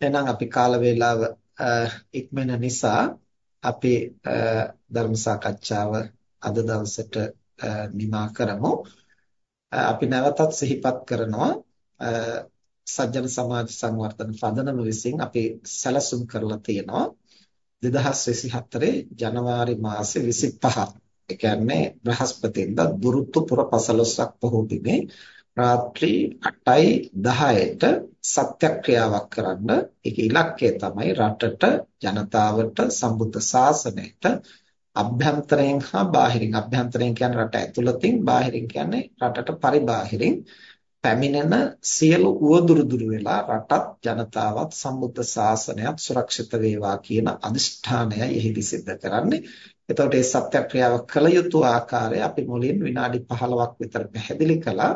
එහෙනම් අපි කාල වේලාව ඉක්මන නිසා අපි ධර්ම සාකච්ඡාව අද දවසට නිමා කරමු. අපි නැවතත් සිහිපත් කරනවා සජ්ජන සමාජ සංවර්ධන පදනම විසින් අපි සැලසුම් කරලා තියෙනවා 2024 ජනවාරි මාසේ 25 ඒ කියන්නේ බ්‍රහස්පතින්දා දුරුතු පුර පසළොස්වක් පොහොව දිනේ රාත්‍රී 8යි 10ට සත්‍යක්‍රියාවක් කරන්න ඒක ඉලක්කය තමයි රටට ජනතාවට සම්බුද්ධ ශාසනයට අභ්‍යන්තරයෙන් හා බාහිරින් අභ්‍යන්තරයෙන් කියන්නේ රට ඇතුළතින් බාහිරින් කියන්නේ රටට පරිබාහිරින් පැමිණෙන සියලු උවදුරු දුරු වෙලා රටත් ජනතාවත් සම්බුද්ධ ශාසනයත් සුරක්ෂිත වේවා කියන අදිෂ්ඨානයයි එහිදී සිද්ධ කරන්නේ. එතකොට මේ සත්‍යක්‍රියාව කළ යුතු ආකාරය අපි මුලින් විනාඩි 15ක් විතර පැහැදිලි කළා.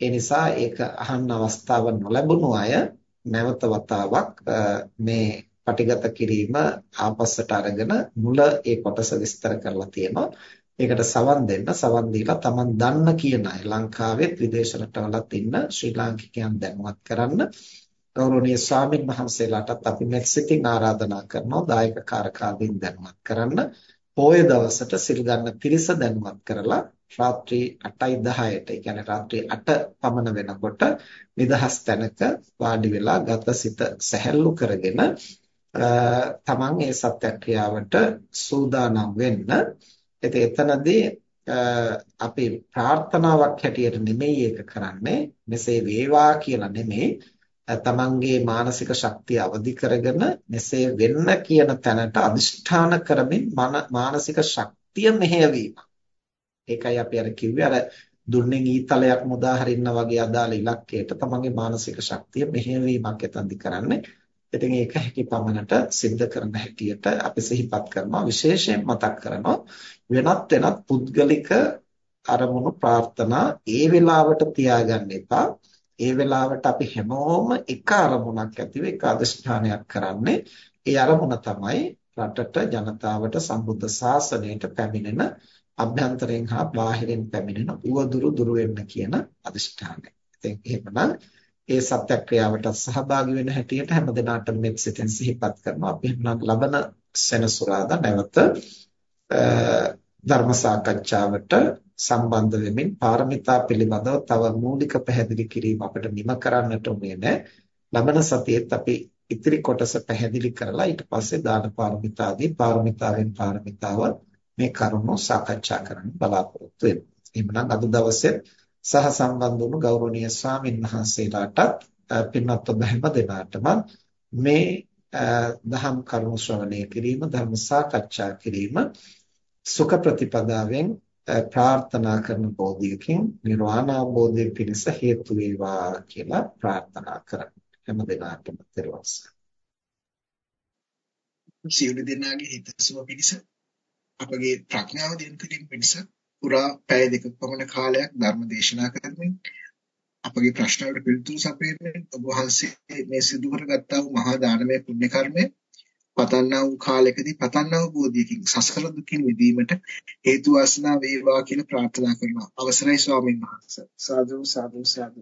ඒ නිසා ඒක අහන්න අවස්ථාව නොලැබුණු අය නැවත වතාවක් මේ පටිගත කිරීම ආපස්සට අරගෙන මුල ඒ කොටස විස්තර කරලා තියෙනවා. ඒකට සවන් දෙන්න සවන් දීලා Taman දන්න කියන අය ලංකාවෙත් විදේශ රටවලත් ඉන්න ශ්‍රී ලාංකිකයන් දැනුවත් කරන්න ගෞරවනීය ස්වාමින් වහන්සේලාටත් අපි මෙත්සිතින් ආරාධනා කරනවා දායක කාරකාදීන් දැනුවත් කරන්න පොය දවසට සිල් ගන්න පිරිස දැනුවත් කරලා රාත්‍රී 8යි 10ට ඒ කියන්නේ රාත්‍රී 8 පමණ වෙනකොට නිදහස් තැනක වාඩි වෙලා ගතසිත සැහැල්ලු කරගෙන තමන් ඒ සත්‍යක්‍රියාවට සූදානම් වෙන්න. ඉතින් එතනදී අපි ප්‍රාර්ථනාවක් හැටියට නෙමෙයි ඒක කරන්නේ. මෙසේ වේවා කියලා නෙමෙයි. තමන්ගේ මානසික ශක්තිය අවදි කරගෙන මෙසේ වෙන්න කියන තැනට අදිෂ්ඨාන කරමින් මානසික ශක්තිය මෙහෙයවීම. ඒකයි අපි අර කිව්වේ අර දුන්නේ ඊතලයක් මුදා හරින්න වගේ අදාළ ඉලක්කයට තමන්ගේ මානසික ශක්තිය මෙහෙයවීමක් එතනදි කරන්නේ. ඉතින් ඒක හැකි පමණට සිද්ධ කරන හැටියට අපි සිහිපත් කරනවා විශේෂයෙන් මතක් කරනවා වෙනත් වෙනත් පුද්ගලික අරමුණු ප්‍රාර්ථනා ඒ වෙලාවට තියාගන්න එපා. ඒ වෙලාවට අපි හැමෝම එක අරමුණක් ඇතිව එක අධිෂ්ඨානයක් කරන්නේ. ඒ අරමුණ තමයි රටට ජනතාවට සම්බුද්ධ ශාසනයට පැමිණෙන අභ්‍යන්තරයෙන් හා බාහිරින් පැමිණෙන උවදුරු දුරු වෙන්න කියන අදිෂ්ඨානය. ඉතින් එහෙමනම් ඒ සත්‍යක්‍රියාවට සහභාගී වෙන හැටියට හැම දිනකටම මෙත් සිතෙන් සිහිපත් කරනවා. අපි එහෙනම් ලබන සෙනසුරාදා නැවත ධර්ම සාකච්ඡාවට සම්බන්ධ වෙමින් පාරමිතා පිළිබඳව තව මූලික පැහැදිලි කිරීම අපිට නිම කරන්නට උනේ නැහැ. ලබන සතියේත් අපි ඉතිරි කොටස පැහැදිලි කරලා ඊට පස්සේ දාන පාරමිතාදී පාරමිතාවෙන් පාරමිතාව මේ කරුණු සාකච්ඡා කරන්න බලාපොරොත්තු වෙනවා. එහෙනම් අද දවසේ සහ සම්බන්ධ වුණු ගෞරවනීය ස්වාමින් වහන්සේලාටත් පින්වත් ඔබ හැම දෙනාටම මේ දහම් කරුණු ශ්‍රවණය කිරීම ධර්ම සාකච්ඡා කිරීම සුඛ ප්‍රතිපදාවෙන් ප්‍රාර්ථනා කරන බෝධියකින් නිර්වාණ අවබෝධය පිණිස හේතු වේවා කියලා ප්‍රාර්ථනා කරමු හැම දිනකටම තෙරුවන් සියලු දෙනාගේ හිතසුව පිණිස අපගේ ප්‍රඥාව දිනු කිරීම පිණිස පුරා පැය දෙක පමණ කාලයක් ධර්ම දේශනා කරමින් අපගේ ප්‍රශ්න වලට පිළිතුරු සපයමින් ඔබ වහන්සේ මේ සිදු කරගත්තා වූ මහා දානමය පුණ්‍ය කර්මය පතන්නා වූ කාලයකදී පතන්නා වූ බෝධියකින් සසර දුකින් මිදීමට හේතු වාසනා වේවා කියලා ප්‍රාර්ථනා කරනවා. අවසරයි ස්වාමීන් වහන්සේ. සාදු සාදු සාදු.